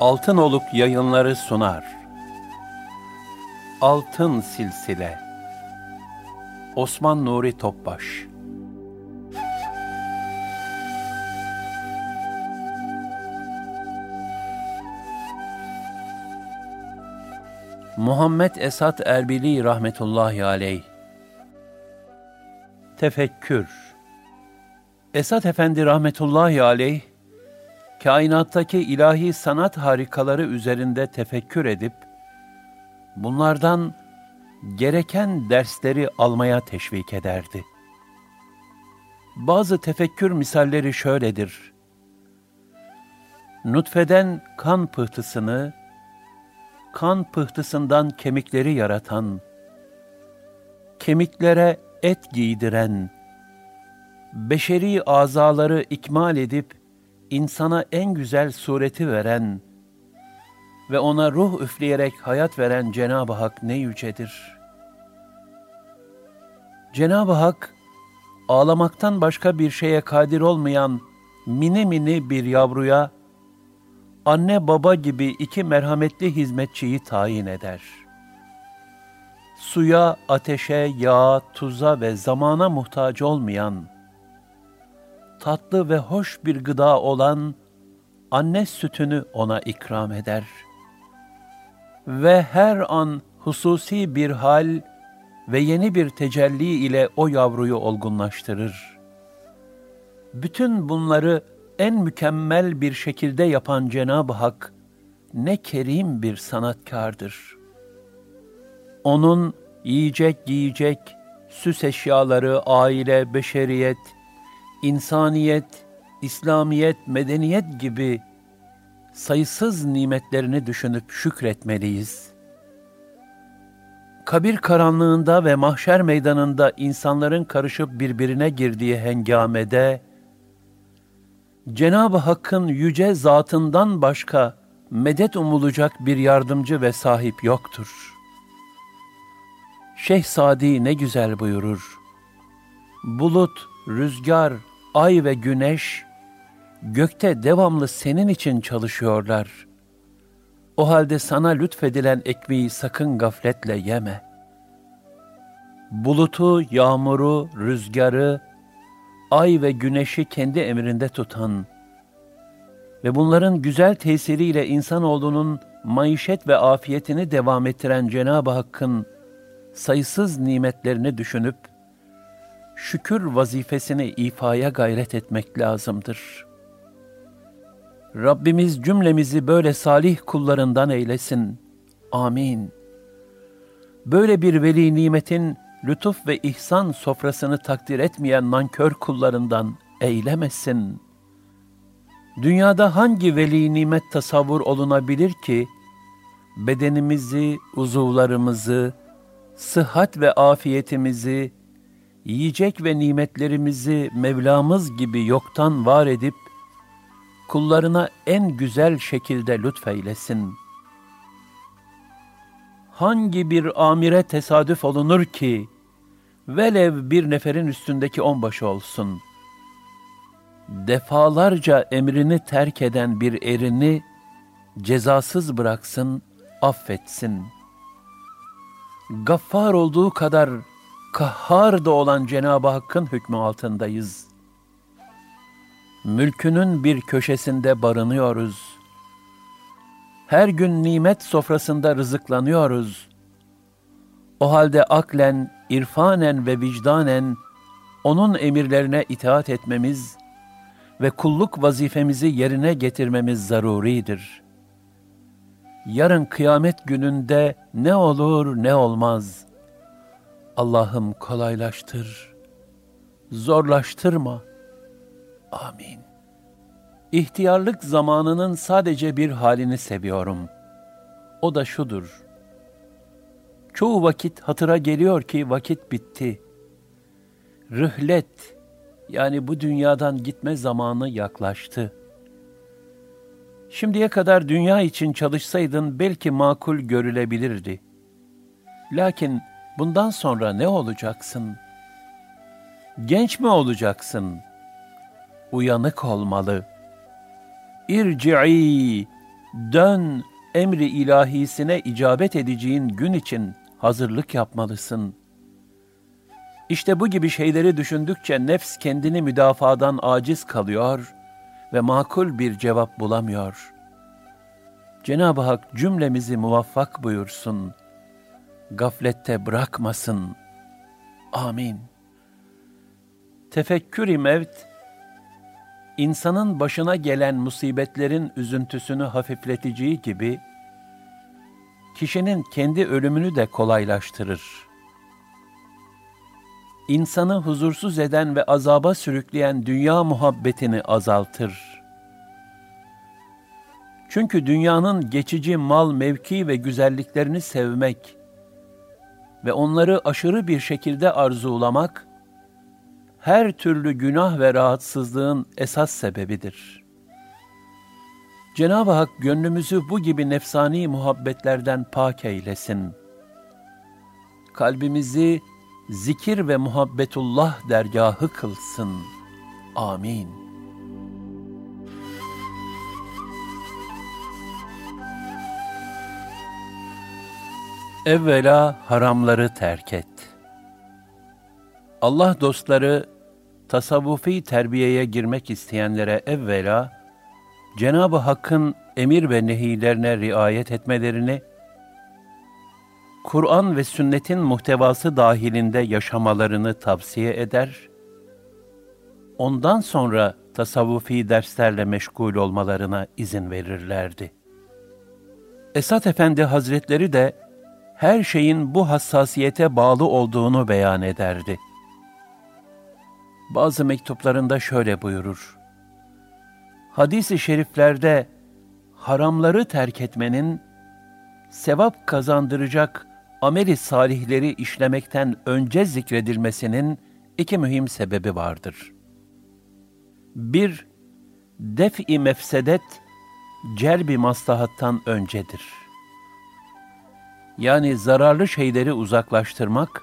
Altınoluk yayınları sunar. Altın Silsile. Osman Nuri Topbaş. Muhammed Esat Erbili rahmetullahi aleyh. Tefekkür. Esat Efendi rahmetullahi aleyh kainattaki ilahi sanat harikaları üzerinde tefekkür edip, bunlardan gereken dersleri almaya teşvik ederdi. Bazı tefekkür misalleri şöyledir. Nutfeden kan pıhtısını, kan pıhtısından kemikleri yaratan, kemiklere et giydiren, beşeri azaları ikmal edip, insana en güzel sureti veren ve ona ruh üfleyerek hayat veren Cenab-ı Hak ne yücedir. Cenab-ı Hak, ağlamaktan başka bir şeye kadir olmayan mini mini bir yavruya, anne baba gibi iki merhametli hizmetçiyi tayin eder. Suya, ateşe, yağa, tuza ve zamana muhtaç olmayan, tatlı ve hoş bir gıda olan anne sütünü ona ikram eder. Ve her an hususi bir hal ve yeni bir tecelli ile o yavruyu olgunlaştırır. Bütün bunları en mükemmel bir şekilde yapan Cenab-ı Hak ne kerim bir sanatkardır. Onun yiyecek, giyecek, süs eşyaları, aile, beşeriyet, insaniyet, İslamiyet, medeniyet gibi sayısız nimetlerini düşünüp şükretmeliyiz. Kabir karanlığında ve mahşer meydanında insanların karışıp birbirine girdiği hengamede, Cenab-ı Hakk'ın yüce zatından başka medet umulacak bir yardımcı ve sahip yoktur. Şeyh Sadi ne güzel buyurur. Bulut, rüzgar, ay ve güneş gökte devamlı senin için çalışıyorlar. O halde sana lütfedilen ekmeği sakın gafletle yeme. Bulutu, yağmuru, rüzgarı, ay ve güneşi kendi emrinde tutan ve bunların güzel tesiriyle insanoğlunun maişet ve afiyetini devam ettiren Cenab-ı Hakk'ın sayısız nimetlerini düşünüp, şükür vazifesini ifaya gayret etmek lazımdır. Rabbimiz cümlemizi böyle salih kullarından eylesin. Amin. Böyle bir veli nimetin lütuf ve ihsan sofrasını takdir etmeyen nankör kullarından eylemesin. Dünyada hangi veli nimet tasavvur olunabilir ki, bedenimizi, uzuvlarımızı, sıhhat ve afiyetimizi, yiyecek ve nimetlerimizi Mevlamız gibi yoktan var edip, kullarına en güzel şekilde lütfeylesin. Hangi bir amire tesadüf olunur ki, velev bir neferin üstündeki onbaşı olsun, defalarca emrini terk eden bir erini cezasız bıraksın, affetsin. Gaffar olduğu kadar kahhar da olan Cenab-ı Hakk'ın hükmü altındayız. Mülkünün bir köşesinde barınıyoruz. Her gün nimet sofrasında rızıklanıyoruz. O halde aklen, irfanen ve vicdanen onun emirlerine itaat etmemiz ve kulluk vazifemizi yerine getirmemiz zaruridir. Yarın kıyamet gününde ne olur ne olmaz.'' Allah'ım kolaylaştır, zorlaştırma. Amin. İhtiyarlık zamanının sadece bir halini seviyorum. O da şudur. Çoğu vakit hatıra geliyor ki vakit bitti. Rühlet, yani bu dünyadan gitme zamanı yaklaştı. Şimdiye kadar dünya için çalışsaydın belki makul görülebilirdi. Lakin Bundan sonra ne olacaksın? Genç mi olacaksın? Uyanık olmalı. İrci'i, Dön emri ilahisine icabet edeceğin gün için hazırlık yapmalısın. İşte bu gibi şeyleri düşündükçe nefs kendini müdafadan aciz kalıyor ve makul bir cevap bulamıyor. Cenab-ı Hak cümlemizi muvaffak buyursun. Gaflette bırakmasın. Amin. Tefekkür-i mevt, insanın başına gelen musibetlerin üzüntüsünü hafifleteceği gibi, kişinin kendi ölümünü de kolaylaştırır. İnsanı huzursuz eden ve azaba sürükleyen dünya muhabbetini azaltır. Çünkü dünyanın geçici mal, mevki ve güzelliklerini sevmek ve onları aşırı bir şekilde arzulamak, her türlü günah ve rahatsızlığın esas sebebidir. Cenab-ı Hak gönlümüzü bu gibi nefsani muhabbetlerden pak eylesin. Kalbimizi zikir ve muhabbetullah dergahı kılsın. Amin. Evvela haramları terk et. Allah dostları tasavvufi terbiyeye girmek isteyenlere evvela Cenab-ı Hakk'ın emir ve nehilerine riayet etmelerini, Kur'an ve sünnetin muhtevası dahilinde yaşamalarını tavsiye eder, ondan sonra tasavvufi derslerle meşgul olmalarına izin verirlerdi. Esat Efendi Hazretleri de her şeyin bu hassasiyete bağlı olduğunu beyan ederdi. Bazı mektuplarında şöyle buyurur. Hadis-i şeriflerde haramları terk etmenin sevap kazandıracak ameli salihleri işlemekten önce zikredilmesinin iki mühim sebebi vardır. Bir, def-i mefsedet, celbi maslahattan öncedir. Yani zararlı şeyleri uzaklaştırmak,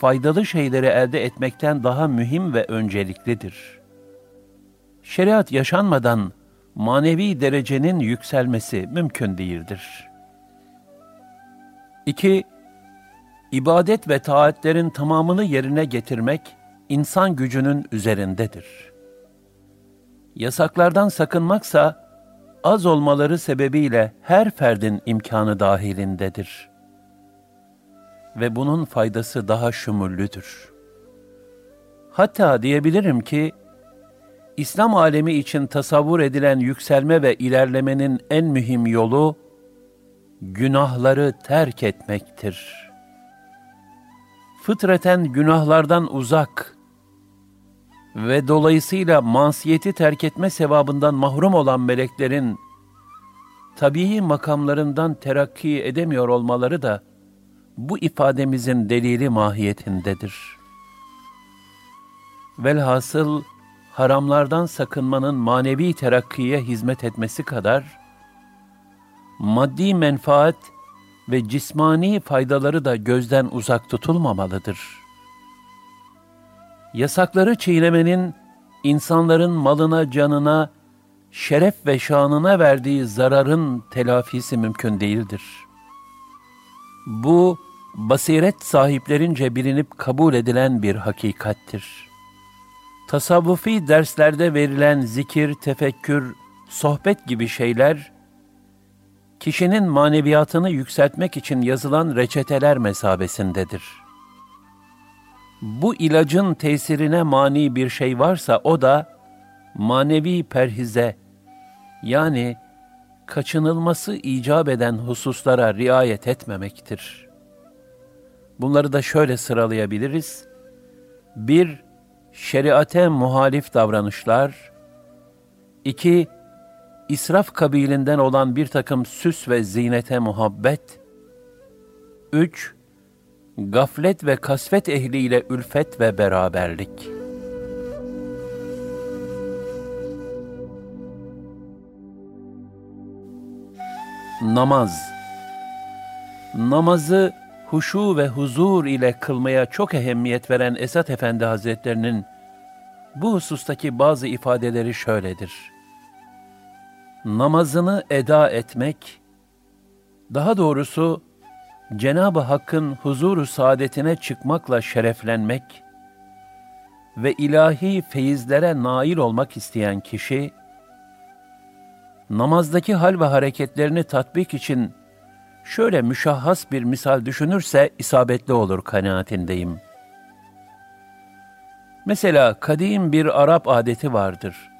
faydalı şeyleri elde etmekten daha mühim ve önceliklidir. Şeriat yaşanmadan manevi derecenin yükselmesi mümkün değildir. 2. İbadet ve taatlerin tamamını yerine getirmek insan gücünün üzerindedir. Yasaklardan sakınmaksa az olmaları sebebiyle her ferdin imkanı dahilindedir. Ve bunun faydası daha şumullüdür. Hatta diyebilirim ki, İslam alemi için tasavvur edilen yükselme ve ilerlemenin en mühim yolu, günahları terk etmektir. Fıtraten günahlardan uzak ve dolayısıyla masiyeti terk etme sevabından mahrum olan meleklerin tabii makamlarından terakki edemiyor olmaları da bu ifademizin delili mahiyetindedir. Velhasıl haramlardan sakınmanın manevi terakkiye hizmet etmesi kadar maddi menfaat ve cismani faydaları da gözden uzak tutulmamalıdır. Yasakları çiğnemenin insanların malına, canına, şeref ve şanına verdiği zararın telafisi mümkün değildir. Bu, basiret sahiplerince bilinip kabul edilen bir hakikattir. Tasavvufi derslerde verilen zikir, tefekkür, sohbet gibi şeyler, kişinin maneviyatını yükseltmek için yazılan reçeteler mesabesindedir. Bu ilacın tesirine mani bir şey varsa o da manevi perhize yani kaçınılması icap eden hususlara riayet etmemektir. Bunları da şöyle sıralayabiliriz. 1- Şeriate muhalif davranışlar 2- israf kabilinden olan bir takım süs ve zinete muhabbet. 3. Gaflet ve kasvet ehliyle ülfet ve beraberlik. Namaz Namazı huşu ve huzur ile kılmaya çok ehemmiyet veren Esat Efendi Hazretlerinin bu husustaki bazı ifadeleri şöyledir. namazını eda etmek, daha doğrusu Cenab-ı Hakk'ın huzuru saadetine çıkmakla şereflenmek ve ilahi feyizlere nail olmak isteyen kişi, namazdaki hal ve hareketlerini tatbik için şöyle müşahhas bir misal düşünürse isabetli olur kanaatindeyim. Mesela kadim bir Arap adeti vardır.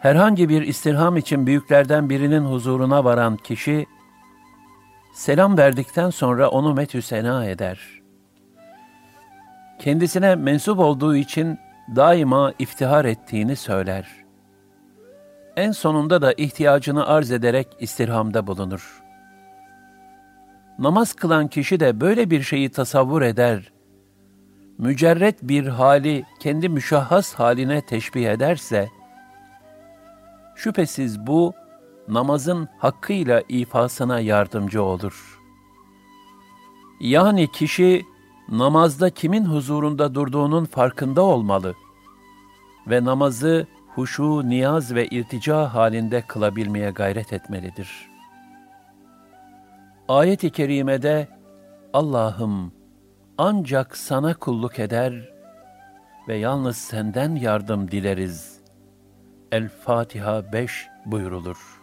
Herhangi bir istirham için büyüklerden birinin huzuruna varan kişi, selam verdikten sonra onu metü sena eder. Kendisine mensup olduğu için daima iftihar ettiğini söyler. En sonunda da ihtiyacını arz ederek istirhamda bulunur. Namaz kılan kişi de böyle bir şeyi tasavvur eder. Mücerret bir hali kendi müşahhas haline teşbih ederse, şüphesiz bu, namazın hakkıyla ifasına yardımcı olur. Yani kişi namazda kimin huzurunda durduğunun farkında olmalı ve namazı huşu, niyaz ve irtica halinde kılabilmeye gayret etmelidir. Ayet-i kerimede Allah'ım ancak sana kulluk eder ve yalnız senden yardım dileriz. El-Fatiha 5 buyurulur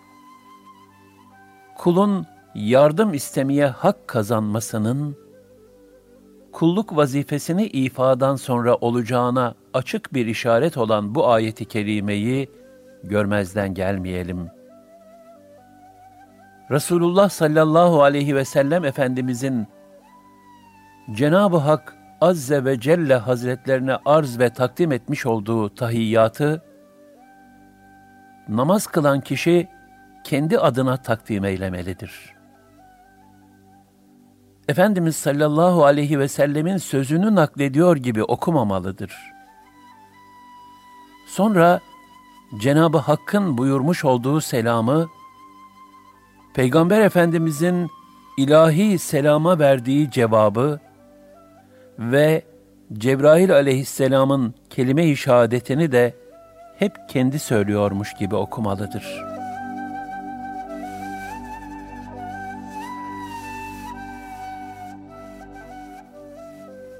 kulun yardım istemeye hak kazanmasının, kulluk vazifesini ifadan sonra olacağına açık bir işaret olan bu ayeti kerimeyi görmezden gelmeyelim. Resulullah sallallahu aleyhi ve sellem Efendimizin Cenab-ı Hak Azze ve Celle Hazretlerine arz ve takdim etmiş olduğu tahiyyatı, namaz kılan kişi kendi adına takdim eylemelidir. Efendimiz sallallahu aleyhi ve sellemin sözünü naklediyor gibi okumamalıdır. Sonra Cenab-ı Hakk'ın buyurmuş olduğu selamı, Peygamber Efendimizin ilahi selama verdiği cevabı ve Cebrail aleyhisselamın kelime-i şehadetini de hep kendi söylüyormuş gibi okumalıdır.''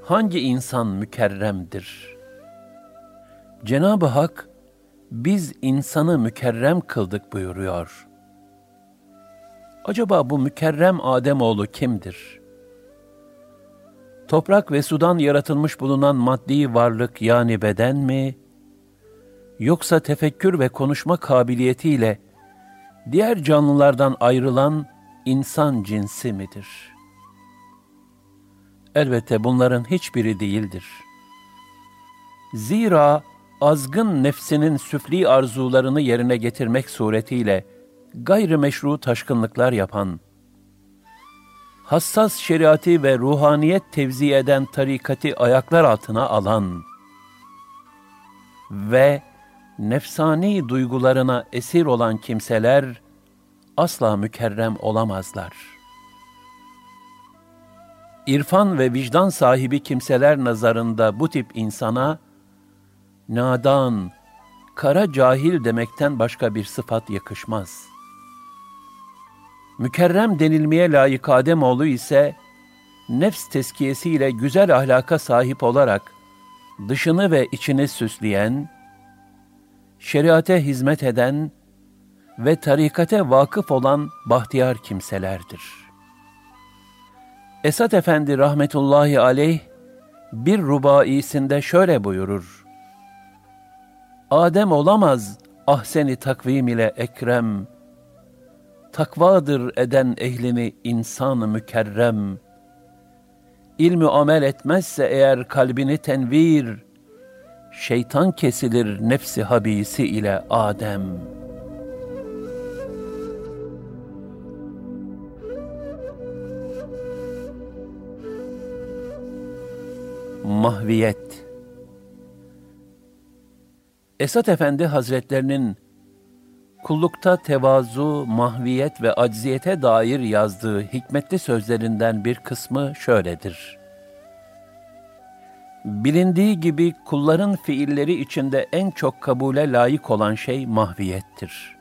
Hangi insan mükerremdir? Cenab-ı Hak, biz insanı mükerrem kıldık buyuruyor. Acaba bu mükerrem Ademoğlu kimdir? Toprak ve sudan yaratılmış bulunan maddi varlık yani beden mi? Yoksa tefekkür ve konuşma kabiliyetiyle diğer canlılardan ayrılan insan cinsi midir?'' Elbette bunların hiçbiri değildir. Zira azgın nefsinin süfli arzularını yerine getirmek suretiyle gayrimeşru taşkınlıklar yapan, hassas şeriatı ve ruhaniyet tevzi eden tarikati ayaklar altına alan ve nefsani duygularına esir olan kimseler asla mükerrem olamazlar.'' İrfan ve vicdan sahibi kimseler nazarında bu tip insana nadan, kara cahil demekten başka bir sıfat yakışmaz. Mükerrem denilmeye layık Ademoğlu ise nefs teskiyesiyle güzel ahlaka sahip olarak dışını ve içini süsleyen, şeriate hizmet eden ve tarikate vakıf olan bahtiyar kimselerdir.'' Esat Efendi rahmetullahi aleyh bir rubaisinde şöyle buyurur. Adem olamaz ahseni takvim ile ekrem, takvadır eden ehlini insan mükerrem. İlmi amel etmezse eğer kalbini tenvir, şeytan kesilir nefsi habisi ile Adem.'' Mahviyet Esat Efendi Hazretlerinin kullukta tevazu, mahviyet ve acziyete dair yazdığı hikmetli sözlerinden bir kısmı şöyledir. Bilindiği gibi kulların fiilleri içinde en çok kabule layık olan şey mahviyettir.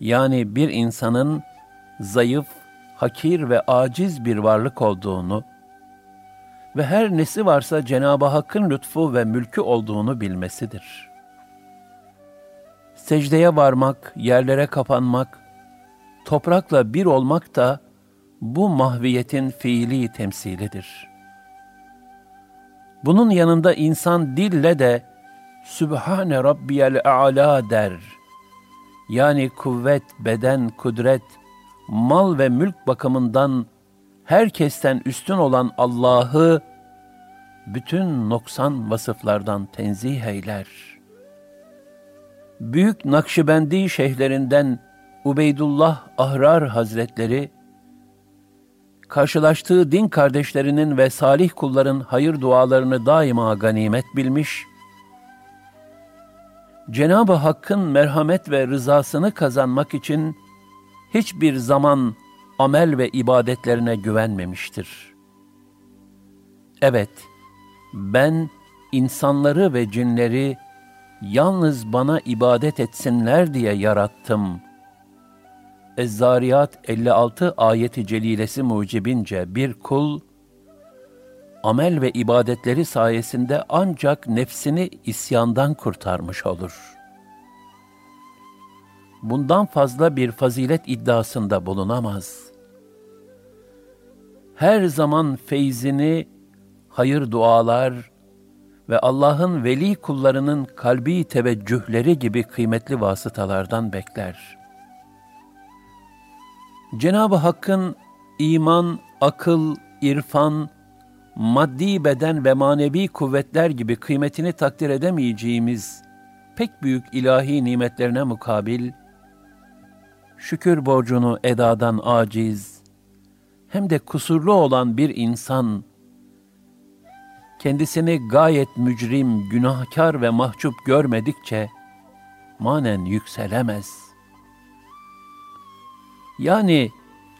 yani bir insanın zayıf, hakir ve aciz bir varlık olduğunu ve her nesi varsa Cenab-ı Hakk'ın lütfu ve mülkü olduğunu bilmesidir. Secdeye varmak, yerlere kapanmak, toprakla bir olmak da bu mahviyetin fiili temsilidir. Bunun yanında insan dille de Sübhane Rabbiyel A'la der. Yani kuvvet, beden, kudret, mal ve mülk bakımından herkesten üstün olan Allah'ı bütün noksan vasıflardan tenzih eyler. Büyük Nakşibendi şeyhlerinden Ubeydullah Ahrar Hazretleri, karşılaştığı din kardeşlerinin ve salih kulların hayır dualarını daima ganimet bilmiş, Cenab-ı Hakk'ın merhamet ve rızasını kazanmak için hiçbir zaman amel ve ibadetlerine güvenmemiştir. Evet, ben insanları ve cinleri yalnız bana ibadet etsinler diye yarattım. Ez-Zariyat 56 ayeti celilesi mucibince bir kul, amel ve ibadetleri sayesinde ancak nefsini isyandan kurtarmış olur. Bundan fazla bir fazilet iddiasında bulunamaz. Her zaman feyzini hayır dualar ve Allah'ın veli kullarının kalbi teveccühleri gibi kıymetli vasıtalardan bekler. Cenab-ı Hakk'ın iman, akıl, irfan, maddi beden ve manevi kuvvetler gibi kıymetini takdir edemeyeceğimiz pek büyük ilahi nimetlerine mukabil, şükür borcunu edadan aciz, hem de kusurlu olan bir insan, kendisini gayet mücrim, günahkar ve mahcup görmedikçe, manen yükselemez. Yani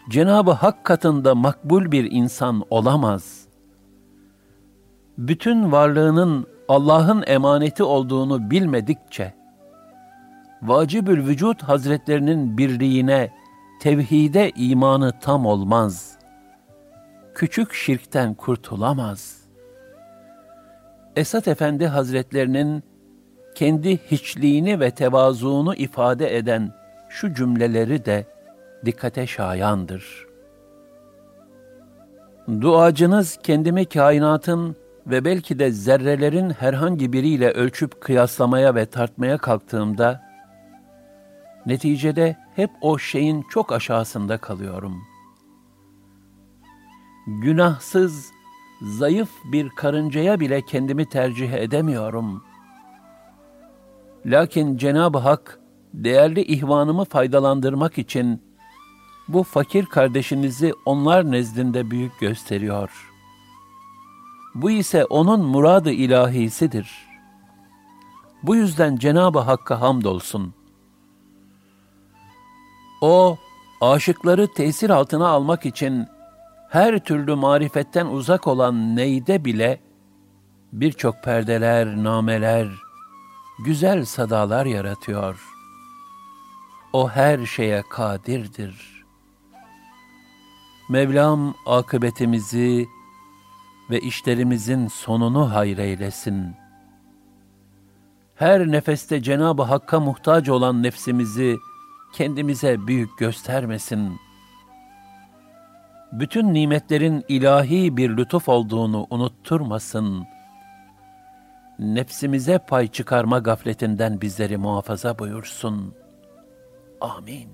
Cenab-ı Hak katında makbul bir insan olamaz.'' bütün varlığının Allah'ın emaneti olduğunu bilmedikçe, vacibül vücut hazretlerinin birliğine, tevhide imanı tam olmaz. Küçük şirkten kurtulamaz. Esat Efendi Hazretlerinin kendi hiçliğini ve tevazuunu ifade eden şu cümleleri de dikkate şayandır. Duacınız kendimi kainatın ve belki de zerrelerin herhangi biriyle ölçüp kıyaslamaya ve tartmaya kalktığımda, neticede hep o şeyin çok aşağısında kalıyorum. Günahsız, zayıf bir karıncaya bile kendimi tercih edemiyorum. Lakin Cenab-ı Hak, değerli ihvanımı faydalandırmak için, bu fakir kardeşinizi onlar nezdinde büyük gösteriyor.'' Bu ise onun muradı ilahisidir. Bu yüzden Cenab-ı Hakk'a hamdolsun. O, aşıkları tesir altına almak için her türlü marifetten uzak olan neyde bile birçok perdeler, nameler, güzel sadalar yaratıyor. O her şeye kadirdir. Mevlam akıbetimizi, ve işlerimizin sonunu hayreylesin. Her nefeste Cenab-ı Hakk'a muhtaç olan nefsimizi kendimize büyük göstermesin. Bütün nimetlerin ilahi bir lütuf olduğunu unutturmasın. Nefsimize pay çıkarma gafletinden bizleri muhafaza buyursun. Amin.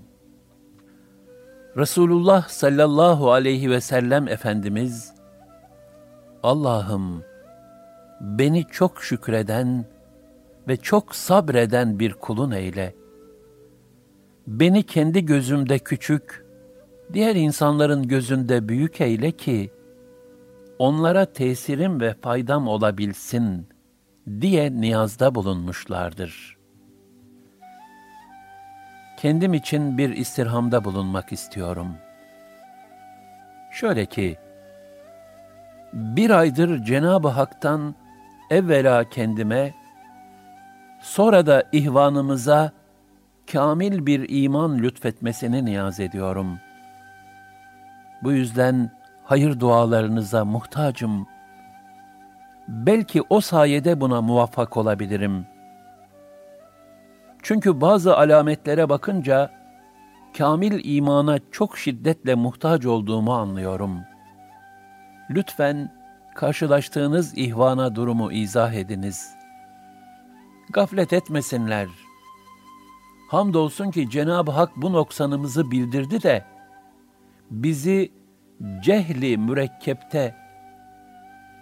Resulullah sallallahu aleyhi ve sellem Efendimiz, Allah'ım beni çok şükreden ve çok sabreden bir kulun eyle. Beni kendi gözümde küçük, diğer insanların gözünde büyük eyle ki, onlara tesirim ve faydam olabilsin diye niyazda bulunmuşlardır. Kendim için bir istirhamda bulunmak istiyorum. Şöyle ki, bir aydır Cenab-ı Hak'tan evvela kendime, sonra da ihvanımıza kamil bir iman lütfetmesini niyaz ediyorum. Bu yüzden hayır dualarınıza muhtacım. Belki o sayede buna muvaffak olabilirim. Çünkü bazı alametlere bakınca kamil imana çok şiddetle muhtaç olduğumu anlıyorum. Lütfen karşılaştığınız ihvana durumu izah ediniz. Gaflet etmesinler. Hamdolsun ki Cenab-ı Hak bu noksanımızı bildirdi de, bizi cehli mürekkepte,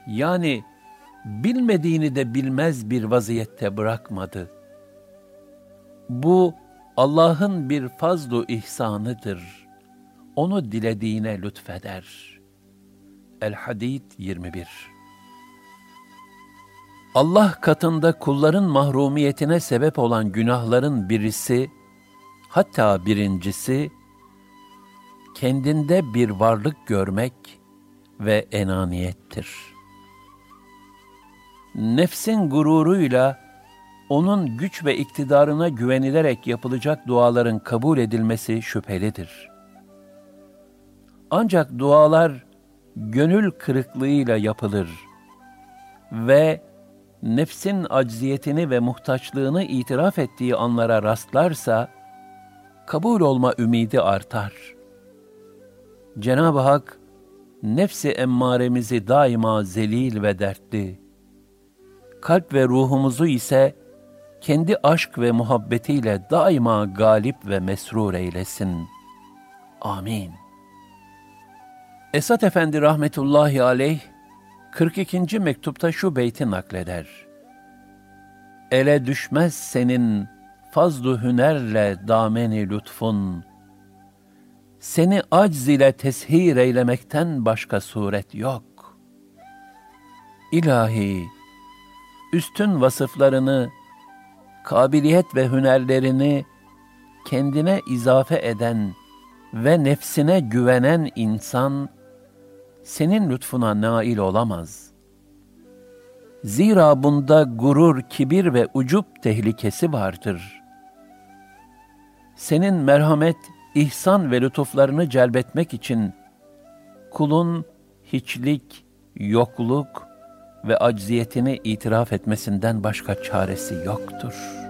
yani bilmediğini de bilmez bir vaziyette bırakmadı. Bu Allah'ın bir fazlu ihsanıdır. Onu dilediğine lütfeder.'' El-Hadid 21 Allah katında kulların mahrumiyetine sebep olan günahların birisi, hatta birincisi, kendinde bir varlık görmek ve enaniyettir. Nefsin gururuyla, onun güç ve iktidarına güvenilerek yapılacak duaların kabul edilmesi şüphelidir. Ancak dualar, gönül kırıklığıyla yapılır ve nefsin acziyetini ve muhtaçlığını itiraf ettiği anlara rastlarsa, kabul olma ümidi artar. Cenab-ı Hak, nefsi emmaremizi daima zelil ve dertli, kalp ve ruhumuzu ise kendi aşk ve muhabbetiyle daima galip ve mesrur eylesin. Amin. Esat Efendi rahmetullahi aleyh 42. mektupta şu beyti nakleder. Ele düşmez senin fazlu hünerle dameni lütfun. Seni acz ile teshir eylemekten başka suret yok. İlahi, üstün vasıflarını, kabiliyet ve hünerlerini kendine izafe eden ve nefsine güvenen insan, senin lütfuna nail olamaz. Zira bunda gurur, kibir ve ucup tehlikesi vardır. Senin merhamet, ihsan ve lütuflarını celbetmek için kulun hiçlik, yokluk ve acziyetini itiraf etmesinden başka çaresi yoktur.''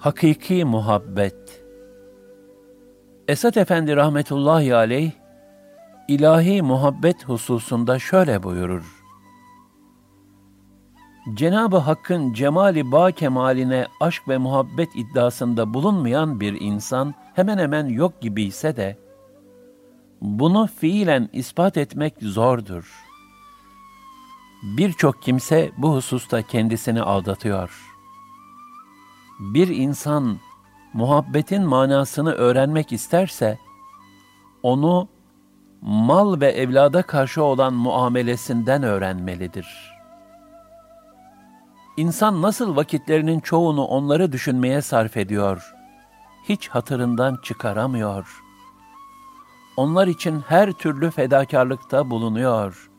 Hakiki muhabbet Esat Efendi rahmetullahi aleyh, ilahi muhabbet hususunda şöyle buyurur. Cenab-ı Hakk'ın cemali ba kemaline aşk ve muhabbet iddiasında bulunmayan bir insan hemen hemen yok gibi ise de, bunu fiilen ispat etmek zordur. Birçok kimse bu hususta kendisini aldatıyor.'' Bir insan muhabbetin manasını öğrenmek isterse, onu mal ve evlada karşı olan muamelesinden öğrenmelidir. İnsan nasıl vakitlerinin çoğunu onları düşünmeye sarf ediyor, hiç hatırından çıkaramıyor. Onlar için her türlü fedakarlıkta bulunuyor,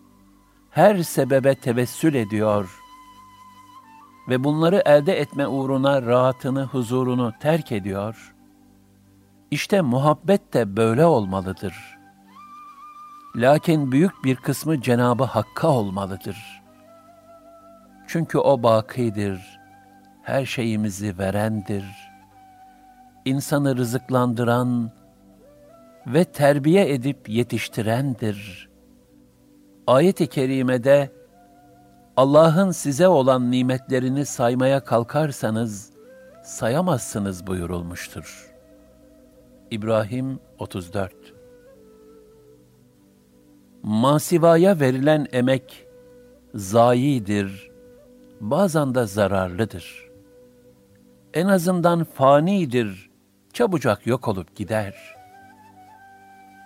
her sebebe tevessül ediyor.'' Ve bunları elde etme uğruna rahatını, huzurunu terk ediyor, işte muhabbet de böyle olmalıdır. Lakin büyük bir kısmı Cenabı Hakk'a olmalıdır. Çünkü O bakidir, her şeyimizi verendir, insanı rızıklandıran ve terbiye edip yetiştirendir. Ayet-i kerimede, Allah'ın size olan nimetlerini saymaya kalkarsanız sayamazsınız buyurulmuştur. İbrahim 34 Masivaya verilen emek zayidir, bazen de zararlıdır. En azından fanidir, çabucak yok olup gider.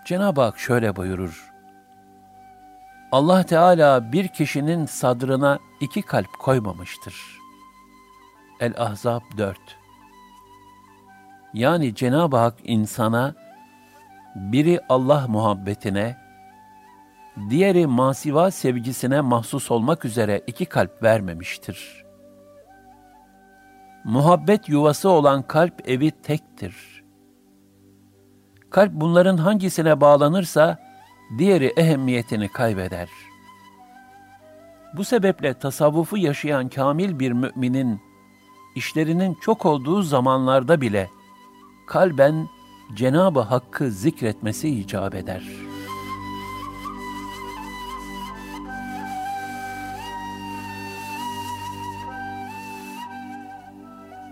Cenab-ı Hak şöyle buyurur. Allah Teala bir kişinin sadrına iki kalp koymamıştır. El-Ahzab 4 Yani Cenab-ı Hak insana biri Allah muhabbetine, diğeri masiva sevgisine mahsus olmak üzere iki kalp vermemiştir. Muhabbet yuvası olan kalp evi tektir. Kalp bunların hangisine bağlanırsa, diğeri ehemmiyetini kaybeder. Bu sebeple tasavvufu yaşayan kamil bir müminin, işlerinin çok olduğu zamanlarda bile, kalben Cenab-ı Hakk'ı zikretmesi icap eder.''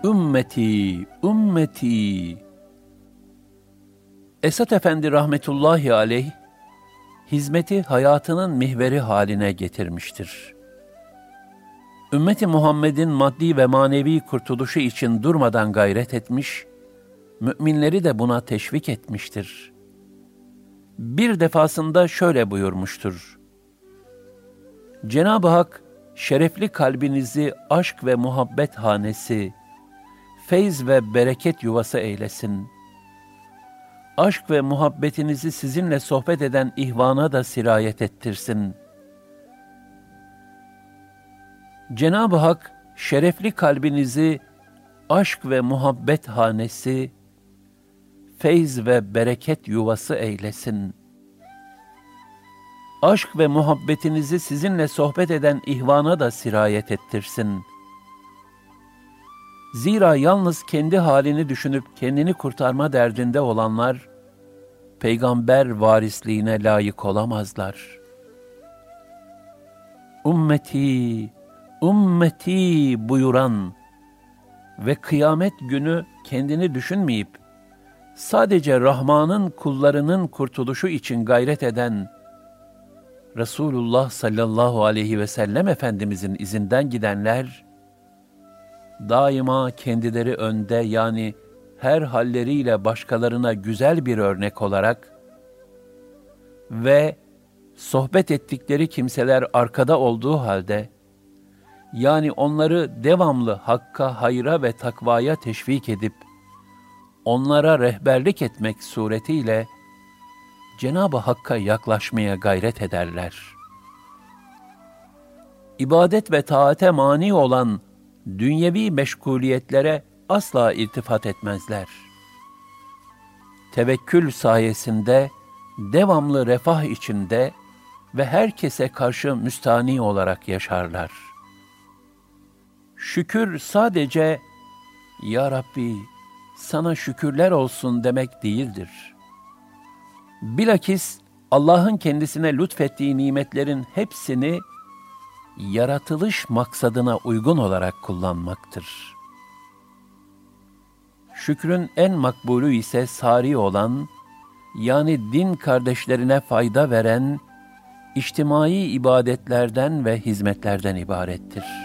Ümmeti, ümmeti. Esat Efendi rahmetullahi aleyh, hizmeti hayatının mihveri haline getirmiştir. Ümmeti Muhammed'in maddi ve manevi kurtuluşu için durmadan gayret etmiş, müminleri de buna teşvik etmiştir. Bir defasında şöyle buyurmuştur. Cenab-ı Hak, şerefli kalbinizi aşk ve muhabbet hanesi, feyz ve bereket yuvası eylesin. Aşk ve muhabbetinizi sizinle sohbet eden ihvana da sirayet ettirsin. Cenab-ı Hak şerefli kalbinizi aşk ve muhabbet hanesi, feyz ve bereket yuvası eylesin. Aşk ve muhabbetinizi sizinle sohbet eden ihvana da sirayet ettirsin.'' Zira yalnız kendi halini düşünüp kendini kurtarma derdinde olanlar, peygamber varisliğine layık olamazlar. Ümmeti, ümmeti buyuran ve kıyamet günü kendini düşünmeyip, sadece Rahman'ın kullarının kurtuluşu için gayret eden Resulullah sallallahu aleyhi ve sellem Efendimizin izinden gidenler, daima kendileri önde yani her halleriyle başkalarına güzel bir örnek olarak ve sohbet ettikleri kimseler arkada olduğu halde, yani onları devamlı hakka, hayra ve takvaya teşvik edip, onlara rehberlik etmek suretiyle, Cenab-ı Hakk'a yaklaşmaya gayret ederler. İbadet ve taate mani olan dünyevi meşguliyetlere asla iltifat etmezler. Tevekkül sayesinde devamlı refah içinde ve herkese karşı müstani olarak yaşarlar. Şükür sadece Ya Rabbi sana şükürler olsun demek değildir. Bilakis Allah'ın kendisine lütfettiği nimetlerin hepsini yaratılış maksadına uygun olarak kullanmaktır. Şükrün en makbulü ise sari olan, yani din kardeşlerine fayda veren, içtimai ibadetlerden ve hizmetlerden ibarettir.''